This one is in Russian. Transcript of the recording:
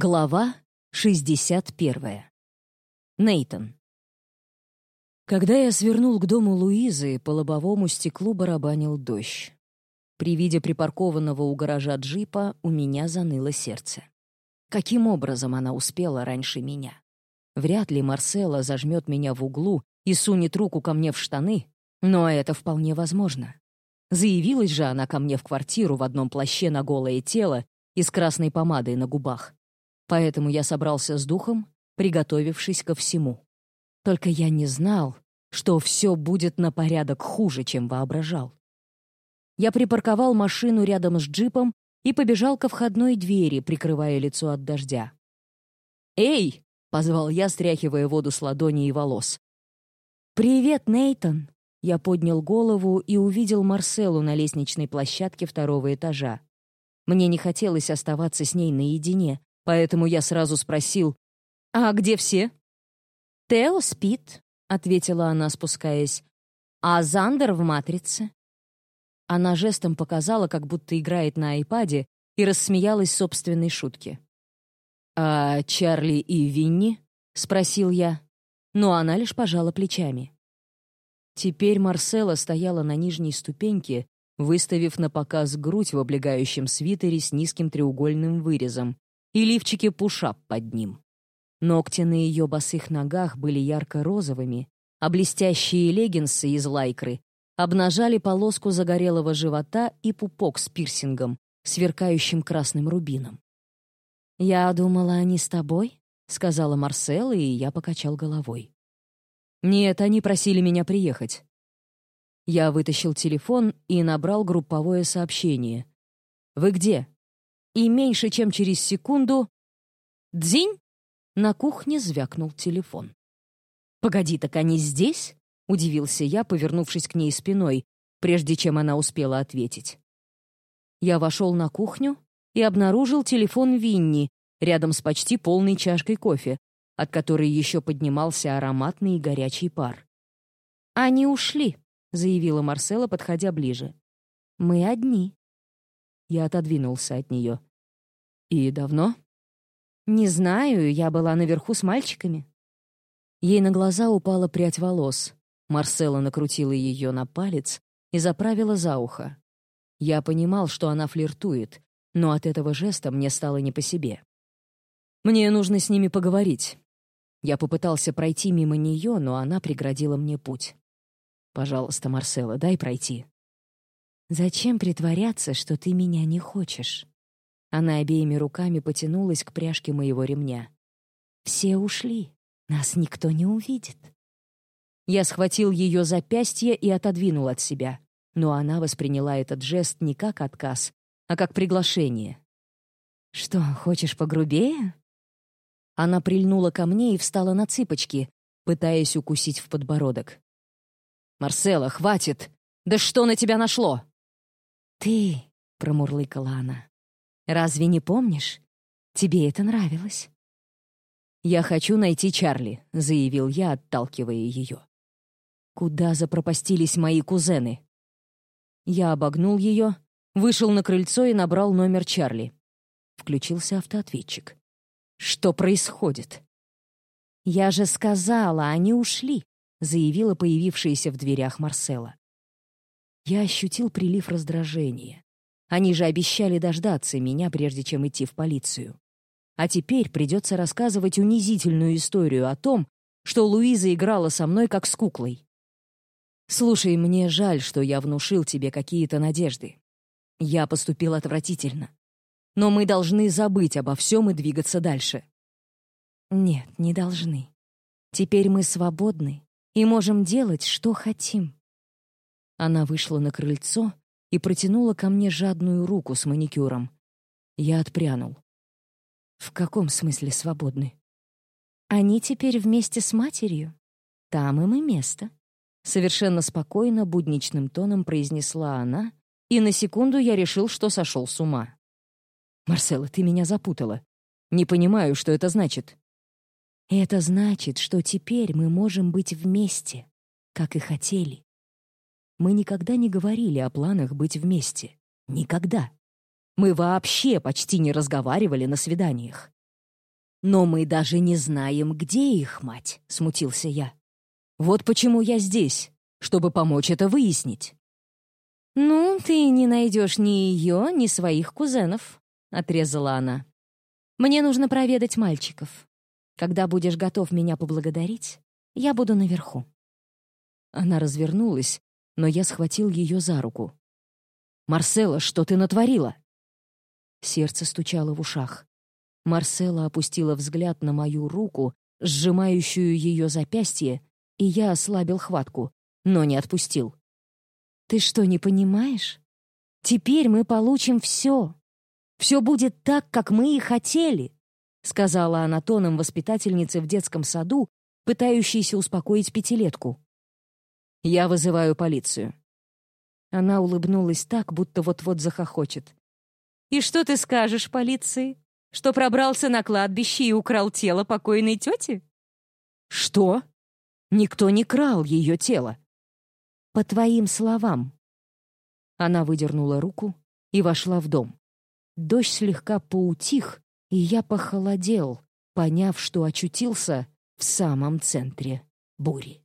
Глава 61. Нейтон. Когда я свернул к дому Луизы, по лобовому стеклу барабанил дождь. При виде припаркованного у гаража джипа у меня заныло сердце. Каким образом она успела раньше меня? Вряд ли Марсела зажмет меня в углу и сунет руку ко мне в штаны, но это вполне возможно. Заявилась же она ко мне в квартиру в одном плаще на голое тело и с красной помадой на губах. Поэтому я собрался с духом, приготовившись ко всему. Только я не знал, что все будет на порядок хуже, чем воображал. Я припарковал машину рядом с джипом и побежал ко входной двери, прикрывая лицо от дождя. «Эй!» — позвал я, стряхивая воду с ладони и волос. «Привет, Нейтон!» Я поднял голову и увидел Марселу на лестничной площадке второго этажа. Мне не хотелось оставаться с ней наедине, Поэтому я сразу спросил, «А где все?» «Тео спит», — ответила она, спускаясь, «а Зандер в «Матрице». Она жестом показала, как будто играет на айпаде, и рассмеялась собственной шутке. «А Чарли и Винни?» — спросил я. Но она лишь пожала плечами. Теперь Марсела стояла на нижней ступеньке, выставив на показ грудь в облегающем свитере с низким треугольным вырезом, и лифчики пушап под ним. Ногти на ее босых ногах были ярко-розовыми, а блестящие леггинсы из лайкры обнажали полоску загорелого живота и пупок с пирсингом, сверкающим красным рубином. «Я думала, они с тобой?» — сказала Марсела, и я покачал головой. «Нет, они просили меня приехать». Я вытащил телефон и набрал групповое сообщение. «Вы где?» И меньше чем через секунду... Дзинь! На кухне звякнул телефон. «Погоди, так они здесь?» — удивился я, повернувшись к ней спиной, прежде чем она успела ответить. Я вошел на кухню и обнаружил телефон Винни рядом с почти полной чашкой кофе, от которой еще поднимался ароматный и горячий пар. «Они ушли», — заявила Марсела, подходя ближе. «Мы одни». Я отодвинулся от нее. «И давно?» «Не знаю, я была наверху с мальчиками». Ей на глаза упала прядь волос. Марсела накрутила ее на палец и заправила за ухо. Я понимал, что она флиртует, но от этого жеста мне стало не по себе. «Мне нужно с ними поговорить». Я попытался пройти мимо нее, но она преградила мне путь. «Пожалуйста, Марсела, дай пройти». «Зачем притворяться, что ты меня не хочешь?» Она обеими руками потянулась к пряжке моего ремня. «Все ушли. Нас никто не увидит». Я схватил ее запястье и отодвинул от себя, но она восприняла этот жест не как отказ, а как приглашение. «Что, хочешь погрубее?» Она прильнула ко мне и встала на цыпочки, пытаясь укусить в подбородок. «Марсела, хватит! Да что на тебя нашло?» «Ты», — промурлыкала она, Разве не помнишь? Тебе это нравилось». «Я хочу найти Чарли», — заявил я, отталкивая ее. «Куда запропастились мои кузены?» Я обогнул ее, вышел на крыльцо и набрал номер Чарли. Включился автоответчик. «Что происходит?» «Я же сказала, они ушли», — заявила появившаяся в дверях Марсела. Я ощутил прилив раздражения. Они же обещали дождаться меня, прежде чем идти в полицию. А теперь придется рассказывать унизительную историю о том, что Луиза играла со мной как с куклой. «Слушай, мне жаль, что я внушил тебе какие-то надежды. Я поступил отвратительно. Но мы должны забыть обо всем и двигаться дальше». «Нет, не должны. Теперь мы свободны и можем делать, что хотим». Она вышла на крыльцо, и протянула ко мне жадную руку с маникюром. Я отпрянул. В каком смысле свободны? Они теперь вместе с матерью. Там им и место. Совершенно спокойно, будничным тоном произнесла она, и на секунду я решил, что сошел с ума. «Марсела, ты меня запутала. Не понимаю, что это значит». «Это значит, что теперь мы можем быть вместе, как и хотели. Мы никогда не говорили о планах быть вместе. Никогда. Мы вообще почти не разговаривали на свиданиях. Но мы даже не знаем, где их мать, смутился я. Вот почему я здесь, чтобы помочь это выяснить. «Ну, ты не найдешь ни ее, ни своих кузенов», — отрезала она. «Мне нужно проведать мальчиков. Когда будешь готов меня поблагодарить, я буду наверху». Она развернулась, но я схватил ее за руку. «Марсела, что ты натворила?» Сердце стучало в ушах. Марсела опустила взгляд на мою руку, сжимающую ее запястье, и я ослабил хватку, но не отпустил. Ты что, не понимаешь? Теперь мы получим все. Все будет так, как мы и хотели, сказала она тоном воспитательницы в детском саду, пытающейся успокоить пятилетку. Я вызываю полицию. Она улыбнулась так, будто вот-вот захохочет. «И что ты скажешь полиции? Что пробрался на кладбище и украл тело покойной тети?» «Что? Никто не крал ее тело по твоим словам». Она выдернула руку и вошла в дом. Дождь слегка поутих, и я похолодел, поняв, что очутился в самом центре бури.